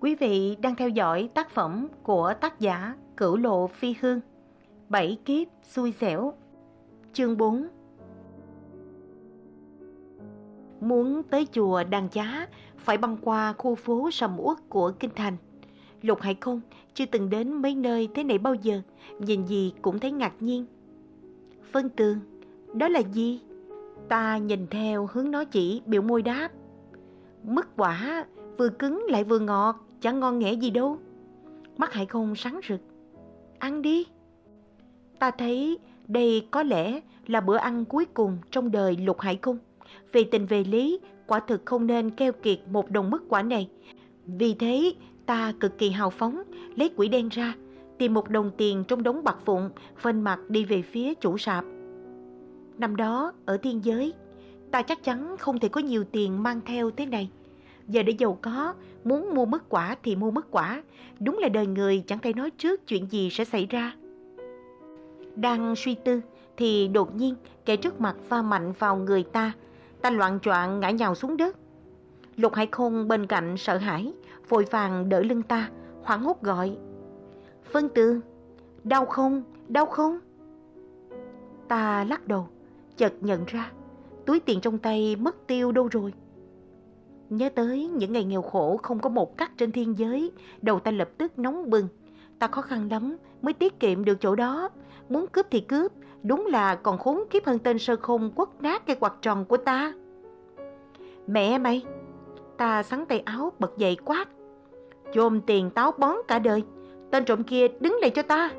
Quý vị đang theo dõi tác phẩm của tác giả Cửu Lộ Phi Hương Bảy kiếp xui xẻo Chương 4 Muốn tới chùa Đàn Giá phải băng qua khu phố sầm uất của Kinh Thành. Lục Hải Không chưa từng đến mấy nơi thế này bao giờ, nhìn gì cũng thấy ngạc nhiên. Phân tường, đó là gì? Ta nhìn theo hướng nó chỉ biểu môi đáp. Mứt quả vừa cứng lại vừa ngọt, chẳng ngon nghẽ gì đâu. Mắt Hải Không sáng rực. Ăn đi. Ta thấy đây có lẽ là bữa ăn cuối cùng trong đời Lục Hải Cung. Về tình về lý, quả thực không nên keo kiệt một đồng mức quả này. Vì thế, ta cực kỳ hào phóng, lấy quỷ đen ra, tìm một đồng tiền trong đống bạc phụng, phên mặt đi về phía chủ sạp. Năm đó, ở thiên giới, ta chắc chắn không thể có nhiều tiền mang theo thế này. Giờ để giàu có, muốn mua mứt quả thì mua mứt quả. Đúng là đời người chẳng thể nói trước chuyện gì sẽ xảy ra. Đang suy tư thì đột nhiên kẻ trước mặt va mạnh vào người ta. Ta loạn choạng ngã nhào xuống đất. Lục Hải Khôn bên cạnh sợ hãi, vội vàng đỡ lưng ta, hoảng hốt gọi. Phân Tường, đau không, đau không? Ta lắc đầu, chợt nhận ra, túi tiền trong tay mất tiêu đâu rồi. Nhớ tới những ngày nghèo khổ không có một cắt trên thiên giới, đầu ta lập tức nóng bừng. Ta khó khăn lắm mới tiết kiệm được chỗ đó. Muốn cướp thì cướp, đúng là còn khốn kiếp hơn tên sơ khôn quất nát cây quạt tròn của ta. Mẹ mày! Ta sắn tay áo bật dậy quát. Chôm tiền táo bón cả đời, tên trộm kia đứng lại cho ta.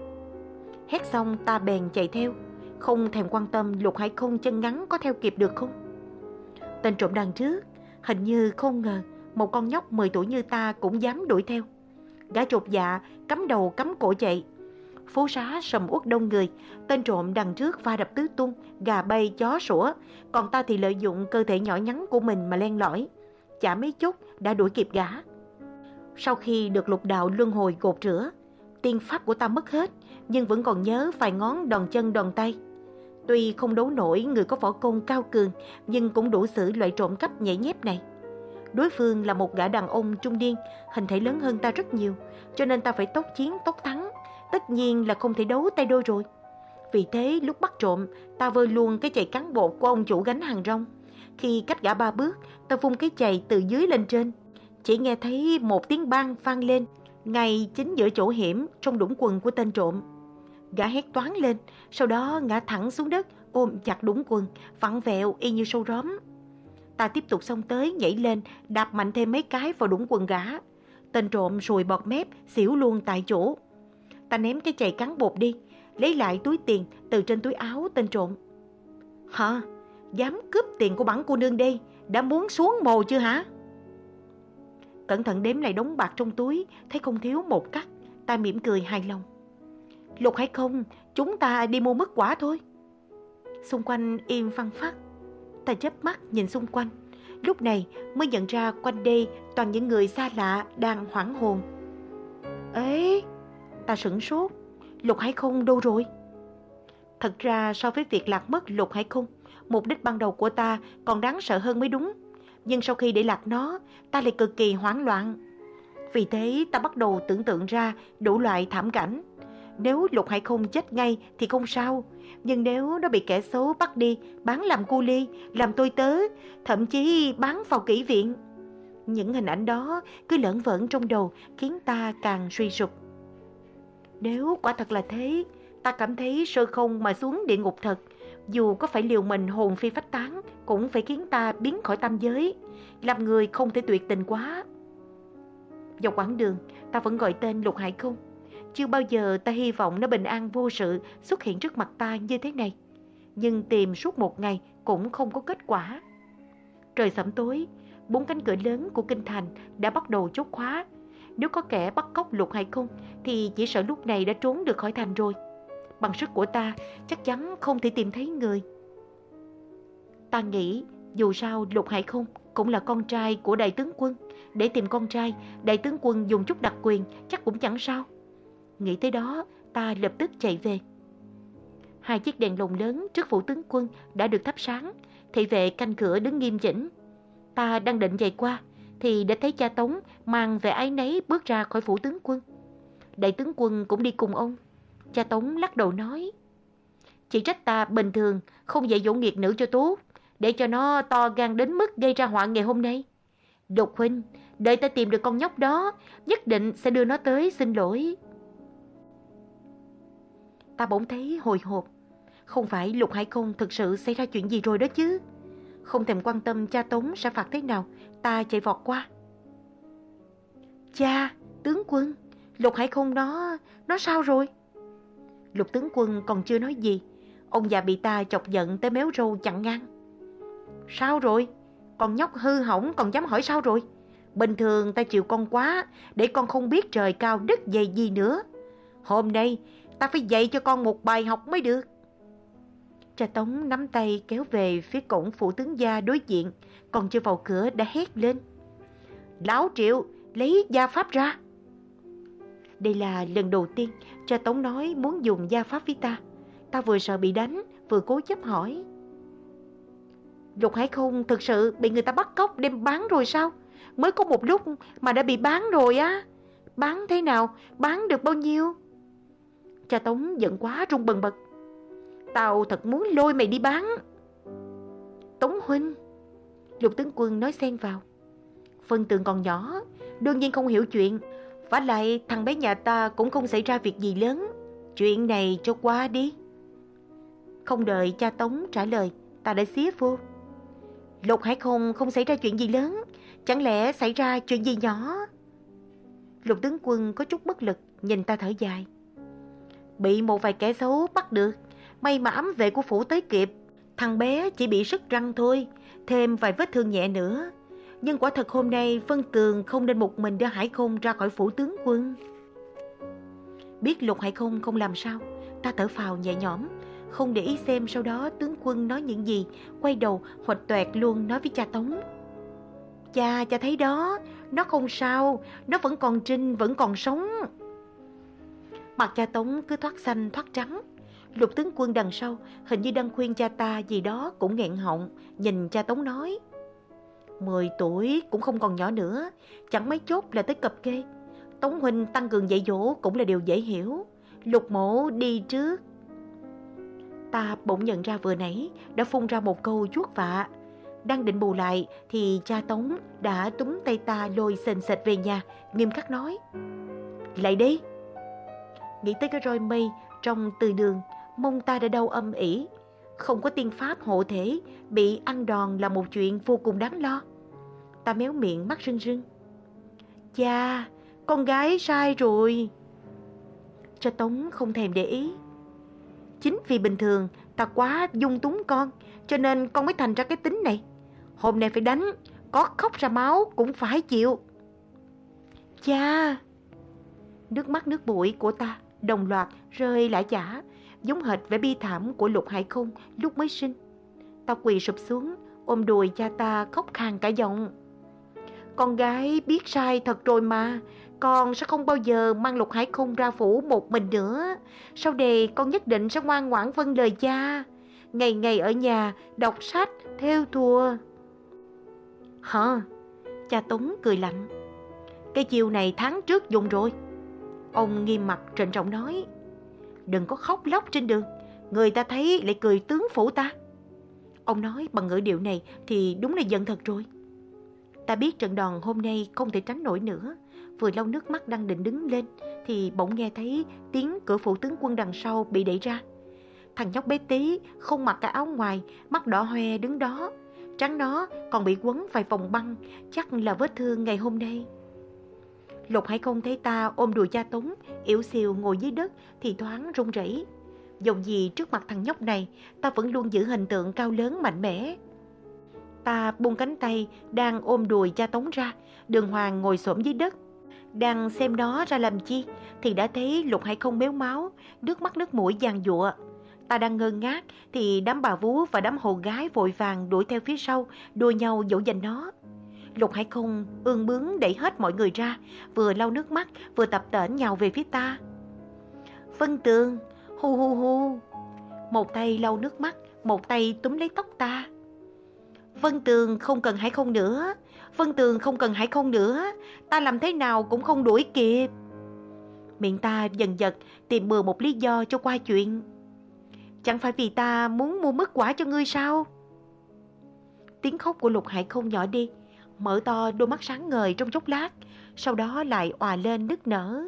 Hét xong ta bèn chạy theo, không thèm quan tâm lục hải không chân ngắn có theo kịp được không. Tên trộm đằng trước Hình như không ngờ một con nhóc 10 tuổi như ta cũng dám đuổi theo. Gã chột dạ, cắm đầu cắm cổ chạy. Phố xá sầm uất đông người, tên trộm đằng trước va đập tứ tung, gà bay chó sủa, còn ta thì lợi dụng cơ thể nhỏ nhắn của mình mà len lỏi. Chả mấy chút đã đuổi kịp gã. Sau khi được lục đạo luân hồi gột rửa, tiên pháp của ta mất hết, nhưng vẫn còn nhớ vài ngón đòn chân đòn tay. Tuy không đấu nổi người có võ công cao cường, nhưng cũng đủ xử loại trộm cắp nhảy nhép này. Đối phương là một gã đàn ông trung niên, hình thể lớn hơn ta rất nhiều, cho nên ta phải tốc chiến tốc thắng. Tất nhiên là không thể đấu tay đôi rồi. Vì thế lúc bắt trộm, ta vơi luôn cái chày cán bột của ông chủ gánh hàng rong. Khi cách gã ba bước, ta vung cái chày từ dưới lên trên. Chỉ nghe thấy một tiếng bang vang lên, ngay chính giữa chỗ hiểm trong đũng quần của tên trộm. Gã hét toán lên, sau đó ngã thẳng xuống đất, ôm chặt đúng quần, vặn vẹo y như sâu róm. Ta tiếp tục xông tới, nhảy lên, đạp mạnh thêm mấy cái vào đũng quần gã. Tên trộm rồi bọt mép, xỉu luôn tại chỗ. Ta ném cái chày cắn bột đi, lấy lại túi tiền từ trên túi áo tên trộm. Hả? Dám cướp tiền của bản cô nương đi, đã muốn xuống mồ chưa hả? Cẩn thận đếm lại đống bạc trong túi, thấy không thiếu một cắt, ta mỉm cười hài lòng. Lục hay không, chúng ta đi mua mứt quả thôi. Xung quanh im phăng phát. Ta chớp mắt nhìn xung quanh. Lúc này mới nhận ra quanh đây toàn những người xa lạ đang hoảng hồn. Ê, ta sửng sốt. Lục hay Không đâu rồi? Thật ra so với việc lạc mất Lục hay Không, mục đích ban đầu của ta còn đáng sợ hơn mới đúng. Nhưng sau khi để lạc nó, ta lại cực kỳ hoảng loạn. Vì thế ta bắt đầu tưởng tượng ra đủ loại thảm cảnh. Nếu Lục Hải không chết ngay thì không sao, nhưng nếu nó bị kẻ xấu bắt đi, bán làm cu ly, làm tôi tớ, thậm chí bán vào kỹ viện. Những hình ảnh đó cứ lẫn vẩn trong đầu khiến ta càng suy sụp. Nếu quả thật là thế, ta cảm thấy sơ không mà xuống địa ngục thật, dù có phải liều mình hồn phi phách tán, cũng phải khiến ta biến khỏi tam giới, làm người không thể tuyệt tình quá. Dọc quãng đường, ta vẫn gọi tên Lục Hải không, chưa bao giờ ta hy vọng nó bình an vô sự xuất hiện trước mặt ta như thế này. Nhưng tìm suốt một ngày cũng không có kết quả. Trời sẩm tối, bốn cánh cửa lớn của kinh thành đã bắt đầu chốt khóa. Nếu có kẻ bắt cóc lục hay không thì chỉ sợ lúc này đã trốn được khỏi thành rồi. Bằng sức của ta chắc chắn không thể tìm thấy người. Ta nghĩ dù sao lục hải không cũng là con trai của đại tướng quân. Để tìm con trai, đại tướng quân dùng chút đặc quyền chắc cũng chẳng sao. Nghĩ tới đó, ta lập tức chạy về. Hai chiếc đèn lồng lớn trước phủ tướng quân đã được thắp sáng, thị vệ canh cửa đứng nghiêm chỉnh. Ta đang định chạy qua, thì đã thấy cha Tống mang vẻ ái nấy bước ra khỏi phủ tướng quân. Đại tướng quân cũng đi cùng ông. Cha Tống lắc đầu nói, Chỉ trách ta bình thường không dạy dỗ nghiệt nữ cho tốt, để cho nó to gan đến mức gây ra họa ngày hôm nay. Độc huynh, đợi ta tìm được con nhóc đó, nhất định sẽ đưa nó tới xin lỗi. Ta bỗng thấy hồi hộp. Không phải Lục Hải Công thực sự xảy ra chuyện gì rồi đó chứ. Không thèm quan tâm cha Tống sẽ phạt thế nào, ta chạy vọt qua. Cha, tướng quân, Lục Hải Công nó, nó sao rồi? Lục tướng quân còn chưa nói gì, ông già bị ta chọc giận tới méo râu chặn ngang. Sao rồi? Con nhóc hư hỏng còn dám hỏi sao rồi? Bình thường ta chịu con quá, để con không biết trời cao đất dày gì nữa. Hôm nay, ta phải dạy cho con một bài học mới được. Cha Tống nắm tay kéo về phía cổng phủ tướng gia đối diện, còn chưa vào cửa đã hét lên. Lão Triệu, lấy gia pháp ra. Đây là lần đầu tiên cha Tống nói muốn dùng gia pháp với ta. Ta vừa sợ bị đánh, vừa cố chấp hỏi. Lục Hải Không thực sự bị người ta bắt cóc đem bán rồi sao? Mới có một lúc mà đã bị bán rồi á. Bán thế nào? Bán được bao nhiêu? Cha Tống giận quá rung bần bật. Tao thật muốn lôi mày đi bán. Tống Huynh. Lục tướng quân nói xen vào. Phân tường còn nhỏ, đương nhiên không hiểu chuyện. Và lại thằng bé nhà ta cũng không xảy ra việc gì lớn. Chuyện này cho qua đi. Không đợi cha Tống trả lời, ta đã xía vô. Lục Hải Không không xảy ra chuyện gì lớn, chẳng lẽ xảy ra chuyện gì nhỏ? Lục tướng quân có chút bất lực, nhìn ta thở dài. Bị một vài kẻ xấu bắt được, may mà ấm vệ của phủ tới kịp. Thằng bé chỉ bị sức răng thôi, thêm vài vết thương nhẹ nữa. Nhưng quả thật hôm nay Vân Tường không nên một mình đưa Hải khôn ra khỏi phủ tướng quân. Biết Lục Hải khôn không làm sao, ta thở phào nhẹ nhõm, không để ý xem sau đó tướng quân nói những gì, quay đầu hoạch toẹt luôn nói với cha Tống. Cha, cha thấy đó, nó không sao, nó vẫn còn trinh, vẫn còn sống. Mặt cha Tống cứ thoát xanh, thoát trắng. Lục tướng quân đằng sau, hình như đang khuyên cha ta gì đó cũng nghẹn họng, nhìn cha Tống nói. Mười tuổi cũng không còn nhỏ nữa, chẳng mấy chốt là tới cập kê. Tống Huynh tăng cường dạy dỗ cũng là điều dễ hiểu. Lục mổ đi trước, Ta bỗng nhận ra vừa nãy đã phun ra một câu chuốt vạ. Đang định bù lại thì cha Tống đã túm tay ta lôi sền sệt về nhà, nghiêm khắc nói. Lại đi! Nghĩ tới cái roi mây trong từ đường, mông ta đã đau âm ỉ. Không có tiên pháp hộ thể, bị ăn đòn là một chuyện vô cùng đáng lo. Ta méo miệng mắt rưng rưng. Cha, con gái sai rồi. Cha Tống không thèm để ý. Chính vì bình thường ta quá dung túng con, cho nên con mới thành ra cái tính này. Hôm nay phải đánh, có khóc ra máu cũng phải chịu. Cha! Nước mắt nước bụi của ta đồng loạt rơi lã chả, giống hệt vẻ bi thảm của lục hải khung lúc mới sinh. Ta quỳ sụp xuống, ôm đùi cha ta khóc khàn cả giọng. Con gái biết sai thật rồi mà, con sẽ không bao giờ mang lục hải khung ra phủ một mình nữa. Sau đề con nhất định sẽ ngoan ngoãn vâng lời cha. Ngày ngày ở nhà, đọc sách, theo thùa. Hả? Cha Tống cười lạnh. Cái chiều này tháng trước dùng rồi. Ông nghiêm mặt trịnh trọng nói. Đừng có khóc lóc trên đường. Người ta thấy lại cười tướng phủ ta. Ông nói bằng ngữ điệu này thì đúng là giận thật rồi. Ta biết trận đòn hôm nay không thể tránh nổi nữa vừa lau nước mắt đang định đứng lên thì bỗng nghe thấy tiếng cửa phủ tướng quân đằng sau bị đẩy ra. Thằng nhóc bé tí không mặc cả áo ngoài, mắt đỏ hoe đứng đó. Trắng nó còn bị quấn vài vòng băng, chắc là vết thương ngày hôm nay. Lục Hải không thấy ta ôm đùi cha Tống, yếu xìu ngồi dưới đất thì thoáng run rẩy. Dòng gì trước mặt thằng nhóc này, ta vẫn luôn giữ hình tượng cao lớn mạnh mẽ. Ta buông cánh tay, đang ôm đùi cha Tống ra, đường hoàng ngồi xổm dưới đất, đang xem nó ra làm chi thì đã thấy lục hải không béo máu, nước mắt nước mũi giàn dụa. Ta đang ngơ ngác thì đám bà vú và đám hồ gái vội vàng đuổi theo phía sau, đua nhau dỗ dành nó. Lục Hải Không ương bướng đẩy hết mọi người ra, vừa lau nước mắt, vừa tập tễnh nhào về phía ta. Vân Tường, hu hu hu. Một tay lau nước mắt, một tay túm lấy tóc ta. Vân Tường không cần Hải Không nữa, Vân Tường không cần Hải không nữa, ta làm thế nào cũng không đuổi kịp. Miệng ta dần giật, tìm bừa một lý do cho qua chuyện. Chẳng phải vì ta muốn mua mất quả cho ngươi sao? Tiếng khóc của Lục Hải không nhỏ đi, mở to đôi mắt sáng ngời trong chốc lát, sau đó lại òa lên nức nở.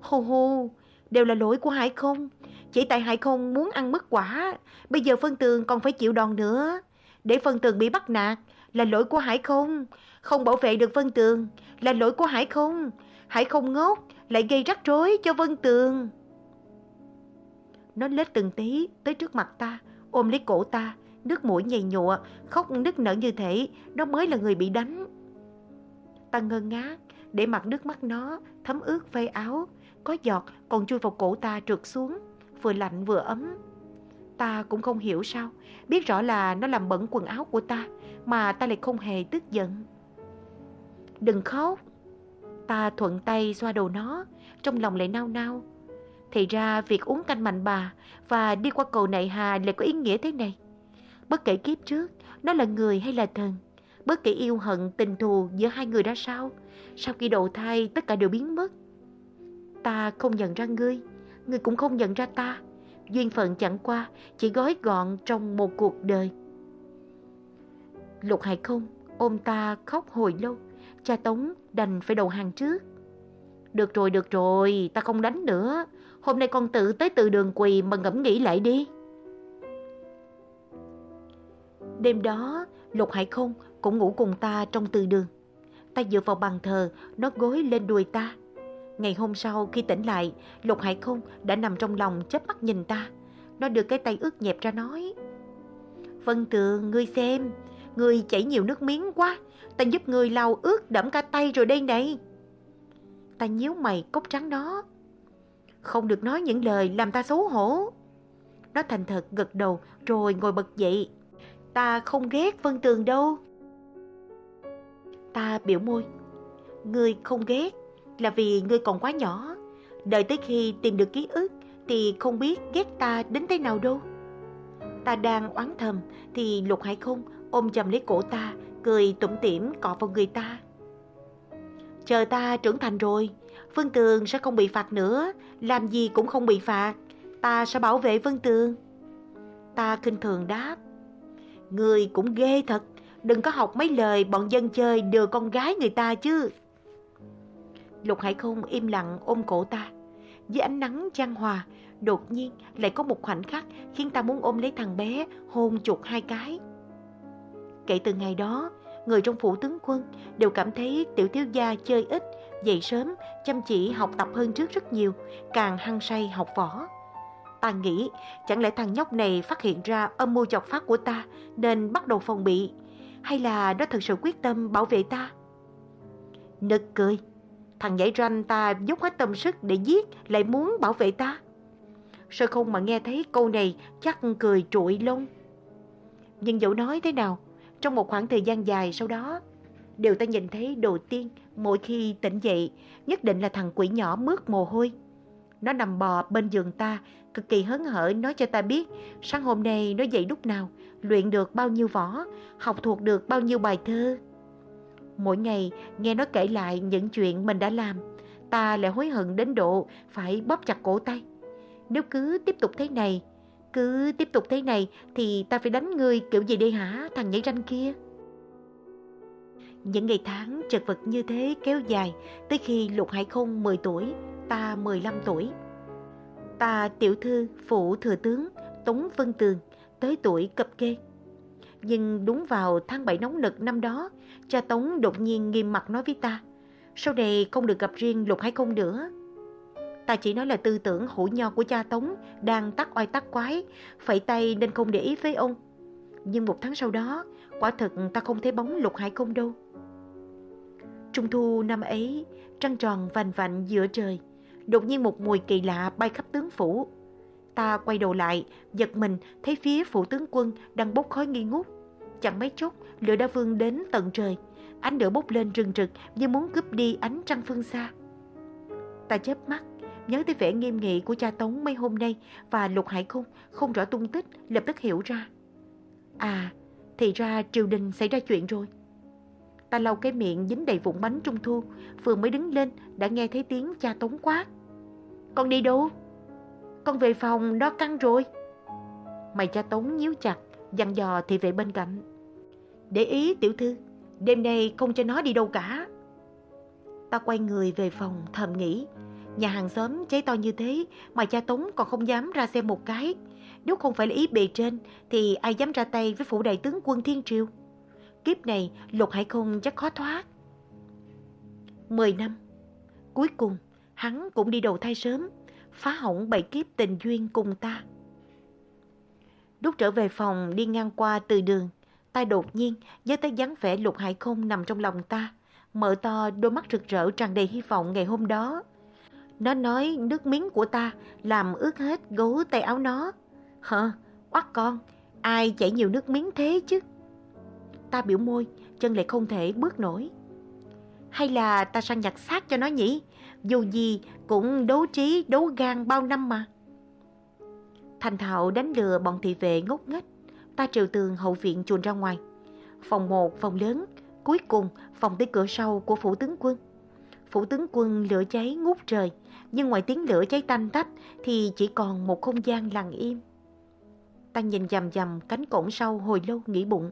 Hù hù, đều là lỗi của Hải không. Chỉ tại Hải không muốn ăn mất quả, bây giờ Phân Tường còn phải chịu đòn nữa. Để Phân Tường bị bắt nạt là lỗi của Hải không. Không bảo vệ được Phân Tường là lỗi của Hải không. Hải không ngốc, lại gây rắc rối cho Vân Tường. Nó lết từng tí tới trước mặt ta, ôm lấy cổ ta, nước mũi nhầy nhụa, khóc nức nở như thể nó mới là người bị đánh. Ta ngơ ngác, để mặt nước mắt nó thấm ướt vây áo, có giọt còn chui vào cổ ta trượt xuống, vừa lạnh vừa ấm. Ta cũng không hiểu sao, biết rõ là nó làm bẩn quần áo của ta, mà ta lại không hề tức giận. Đừng khóc. Ta thuận tay xoa đầu nó, trong lòng lại nao nao. Thì ra việc uống canh mạnh bà và đi qua cầu nại hà lại có ý nghĩa thế này. Bất kể kiếp trước, nó là người hay là thần, bất kể yêu hận tình thù giữa hai người ra sao, sau khi đầu thai tất cả đều biến mất. Ta không nhận ra ngươi, ngươi cũng không nhận ra ta. Duyên phận chẳng qua, chỉ gói gọn trong một cuộc đời. Lục Hải không ôm ta khóc hồi lâu, cha Tống đành phải đầu hàng trước. Được rồi, được rồi, ta không đánh nữa. Hôm nay con tự tới từ đường quỳ mà ngẫm nghĩ lại đi. Đêm đó, Lục Hải không cũng ngủ cùng ta trong từ đường. Ta dựa vào bàn thờ, nó gối lên đùi ta. Ngày hôm sau khi tỉnh lại, Lục Hải không đã nằm trong lòng chớp mắt nhìn ta. Nó đưa cái tay ướt nhẹp ra nói. Vân Tường, ngươi xem, ngươi chảy nhiều nước miếng quá. Ta giúp ngươi lau ướt đẫm cả tay rồi đây này. Ta nhíu mày cốc trắng nó. Không được nói những lời làm ta xấu hổ. Nó thành thật gật đầu rồi ngồi bật dậy. Ta không ghét Vân Tường đâu. Ta biểu môi. Ngươi không ghét là vì ngươi còn quá nhỏ. Đợi tới khi tìm được ký ức thì không biết ghét ta đến thế nào đâu. Ta đang oán thầm thì Lục Hải không ôm chầm lấy cổ ta, cười tủm tỉm cọ vào người ta. Chờ ta trưởng thành rồi, Vân Tường sẽ không bị phạt nữa, làm gì cũng không bị phạt. Ta sẽ bảo vệ Vân Tường. Ta khinh thường đáp. Người cũng ghê thật, đừng có học mấy lời bọn dân chơi đưa con gái người ta chứ. Lục Hải không im lặng ôm cổ ta. Dưới ánh nắng chan hòa, đột nhiên lại có một khoảnh khắc khiến ta muốn ôm lấy thằng bé, hôn chuột hai cái. Kể từ ngày đó, người trong phủ tướng quân đều cảm thấy tiểu thiếu gia chơi ít, dậy sớm, chăm chỉ học tập hơn trước rất nhiều, càng hăng say học võ. Ta nghĩ, chẳng lẽ thằng nhóc này phát hiện ra âm mưu chọc phát của ta nên bắt đầu phòng bị, hay là nó thật sự quyết tâm bảo vệ ta? Nực cười, thằng giải ranh ta dốc hết tâm sức để giết lại muốn bảo vệ ta. Sơ không mà nghe thấy câu này chắc cười trụi lông. Nhưng dẫu nói thế nào, trong một khoảng thời gian dài sau đó, điều ta nhìn thấy đầu tiên mỗi khi tỉnh dậy nhất định là thằng quỷ nhỏ mướt mồ hôi. Nó nằm bò bên giường ta, cực kỳ hớn hở nói cho ta biết sáng hôm nay nó dậy lúc nào, luyện được bao nhiêu võ, học thuộc được bao nhiêu bài thơ. Mỗi ngày nghe nó kể lại những chuyện mình đã làm, ta lại hối hận đến độ phải bóp chặt cổ tay. Nếu cứ tiếp tục thế này, cứ tiếp tục thế này thì ta phải đánh ngươi kiểu gì đây hả thằng nhảy ranh kia. Những ngày tháng chật vật như thế kéo dài tới khi Lục Hải Không 10 tuổi, ta 15 tuổi. Ta tiểu thư phụ thừa tướng Tống Vân Tường tới tuổi cập kê. Nhưng đúng vào tháng 7 nóng nực năm đó, cha Tống đột nhiên nghiêm mặt nói với ta, sau này không được gặp riêng Lục Hải công nữa. Ta chỉ nói là tư tưởng hủ nho của cha Tống đang tắc oai tắc quái, phẩy tay nên không để ý với ông. Nhưng một tháng sau đó, quả thật ta không thấy bóng Lục Hải công đâu. Trung thu năm ấy, trăng tròn vành vạnh giữa trời, đột nhiên một mùi kỳ lạ bay khắp tướng phủ. Ta quay đầu lại, giật mình thấy phía phủ tướng quân đang bốc khói nghi ngút. Chẳng mấy chốc, lửa đã vươn đến tận trời, ánh lửa bốc lên rừng rực như muốn cướp đi ánh trăng phương xa. Ta chớp mắt, nhớ tới vẻ nghiêm nghị của cha Tống mấy hôm nay và Lục Hải Khung không rõ tung tích, lập tức hiểu ra. À, thì ra triều đình xảy ra chuyện rồi. Ta lau cái miệng dính đầy vụn bánh trung thu, vừa mới đứng lên đã nghe thấy tiếng cha tống quát. Con đi đâu? Con về phòng, nó căng rồi. Mày cha tống nhíu chặt, dặn dò thị vệ bên cạnh. Để ý tiểu thư, đêm nay không cho nó đi đâu cả. Ta quay người về phòng thầm nghĩ, nhà hàng xóm cháy to như thế mà cha Tống còn không dám ra xem một cái. Nếu không phải là ý bề trên thì ai dám ra tay với phủ đại tướng quân Thiên Triều. Kiếp này lục hải không chắc khó thoát. Mười năm, cuối cùng hắn cũng đi đầu thai sớm, phá hỏng bảy kiếp tình duyên cùng ta. Lúc trở về phòng đi ngang qua từ đường, ta đột nhiên nhớ tới dáng vẻ lục hải không nằm trong lòng ta, mở to đôi mắt rực rỡ tràn đầy hy vọng ngày hôm đó. Nó nói nước miếng của ta làm ướt hết gấu tay áo nó. Hờ, Oát con, ai chảy nhiều nước miếng thế chứ? Ta biểu môi, chân lại không thể bước nổi. Hay là ta sang nhặt xác cho nó nhỉ? Dù gì cũng đấu trí, đấu gan bao năm mà. Thành thạo đánh lừa bọn thị vệ ngốc nghếch. Ta trừ tường hậu viện chuồn ra ngoài. Phòng một, phòng lớn, cuối cùng phòng tới cửa sau của phủ tướng quân. Phủ tướng quân lửa cháy ngút trời, nhưng ngoài tiếng lửa cháy tanh tách thì chỉ còn một không gian lặng im. Ta nhìn dầm dầm cánh cổng sau hồi lâu nghĩ bụng.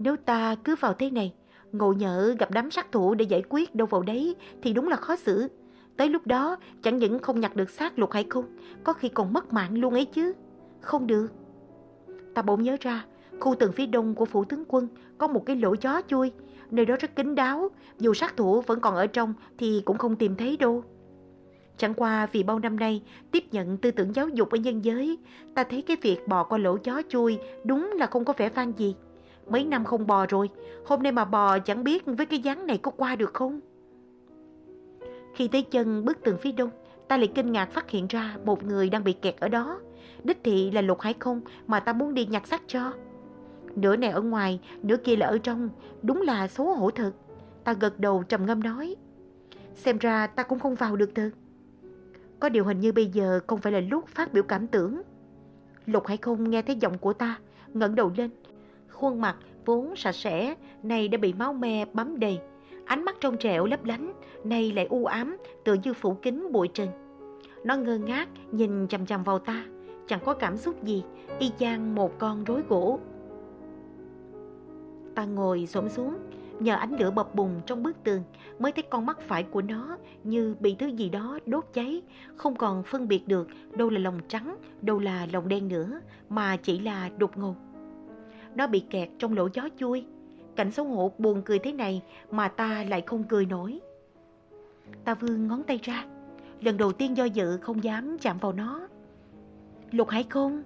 Nếu ta cứ vào thế này, ngộ nhỡ gặp đám sát thủ để giải quyết đâu vào đấy thì đúng là khó xử. Tới lúc đó chẳng những không nhặt được xác lục hải không, có khi còn mất mạng luôn ấy chứ. Không được. Ta bỗng nhớ ra, khu tường phía đông của phủ tướng quân có một cái lỗ chó chui, nơi đó rất kín đáo, dù sát thủ vẫn còn ở trong thì cũng không tìm thấy đâu. Chẳng qua vì bao năm nay tiếp nhận tư tưởng giáo dục ở nhân giới, ta thấy cái việc bò qua lỗ chó chui đúng là không có vẻ vang gì. Mấy năm không bò rồi, hôm nay mà bò chẳng biết với cái dáng này có qua được không? Khi tới chân bức tường phía đông, ta lại kinh ngạc phát hiện ra một người đang bị kẹt ở đó. Đích thị là lục hải không mà ta muốn đi nhặt xác cho. Nửa này ở ngoài, nửa kia là ở trong, đúng là xấu hổ thật. Ta gật đầu trầm ngâm nói. Xem ra ta cũng không vào được thật. Có điều hình như bây giờ không phải là lúc phát biểu cảm tưởng. Lục Hải không nghe thấy giọng của ta, ngẩng đầu lên. Khuôn mặt vốn sạch sẽ, này đã bị máu me bám đầy. Ánh mắt trong trẻo lấp lánh, nay lại u ám, tựa như phủ kính bụi trần. Nó ngơ ngác, nhìn chằm chằm vào ta, chẳng có cảm xúc gì, y chang một con rối gỗ. Ta ngồi xổm xuống, nhờ ánh lửa bập bùng trong bức tường mới thấy con mắt phải của nó như bị thứ gì đó đốt cháy, không còn phân biệt được đâu là lòng trắng, đâu là lòng đen nữa, mà chỉ là đột ngột. Nó bị kẹt trong lỗ gió chui. Cảnh xấu hổ buồn cười thế này mà ta lại không cười nổi. Ta vươn ngón tay ra, lần đầu tiên do dự không dám chạm vào nó. Lục hải không?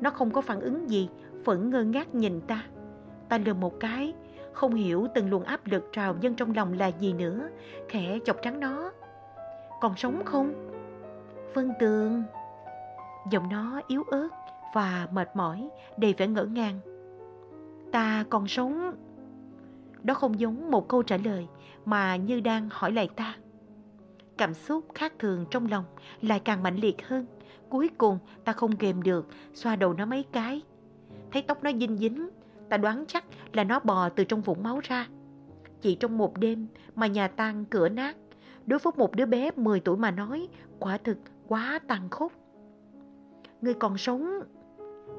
Nó không có phản ứng gì, vẫn ngơ ngác nhìn ta. Ta lườm một cái, không hiểu từng luồng áp lực trào dâng trong lòng là gì nữa, khẽ chọc trắng nó. Còn sống không? Vân Tường. Giọng nó yếu ớt và mệt mỏi, đầy vẻ ngỡ ngàng. Ta còn sống. Đó không giống một câu trả lời mà như đang hỏi lại ta. Cảm xúc khác thường trong lòng lại càng mạnh liệt hơn. Cuối cùng ta không kềm được, xoa đầu nó mấy cái. Thấy tóc nó dinh dính, ta đoán chắc là nó bò từ trong vũng máu ra. Chỉ trong một đêm mà nhà tan cửa nát, đối với một đứa bé 10 tuổi mà nói, quả thực quá tàn khốc. Người còn sống.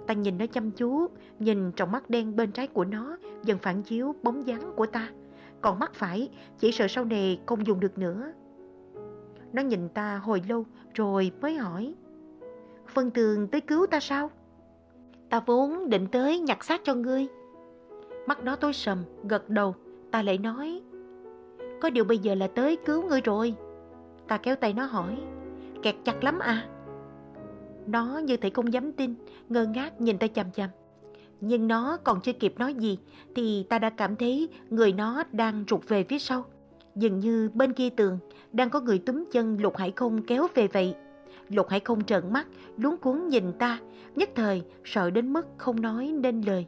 Ta nhìn nó chăm chú, nhìn trong mắt đen bên trái của nó dần phản chiếu bóng dáng của ta. Còn mắt phải chỉ sợ sau này không dùng được nữa. Nó nhìn ta hồi lâu rồi mới hỏi. Phân tường tới cứu ta sao? Ta vốn định tới nhặt xác cho ngươi. Mắt nó tối sầm, gật đầu, ta lại nói. Có điều bây giờ là tới cứu ngươi rồi. Ta kéo tay nó hỏi, kẹt chặt lắm à? Nó như thể không dám tin, ngơ ngác nhìn ta chằm chằm. Nhưng nó còn chưa kịp nói gì thì ta đã cảm thấy người nó đang rụt về phía sau. Dường như bên kia tường đang có người túm chân Lục Hải Không kéo về vậy. Lục Hải Không trợn mắt, luống cuốn nhìn ta, nhất thời sợ đến mức không nói nên lời.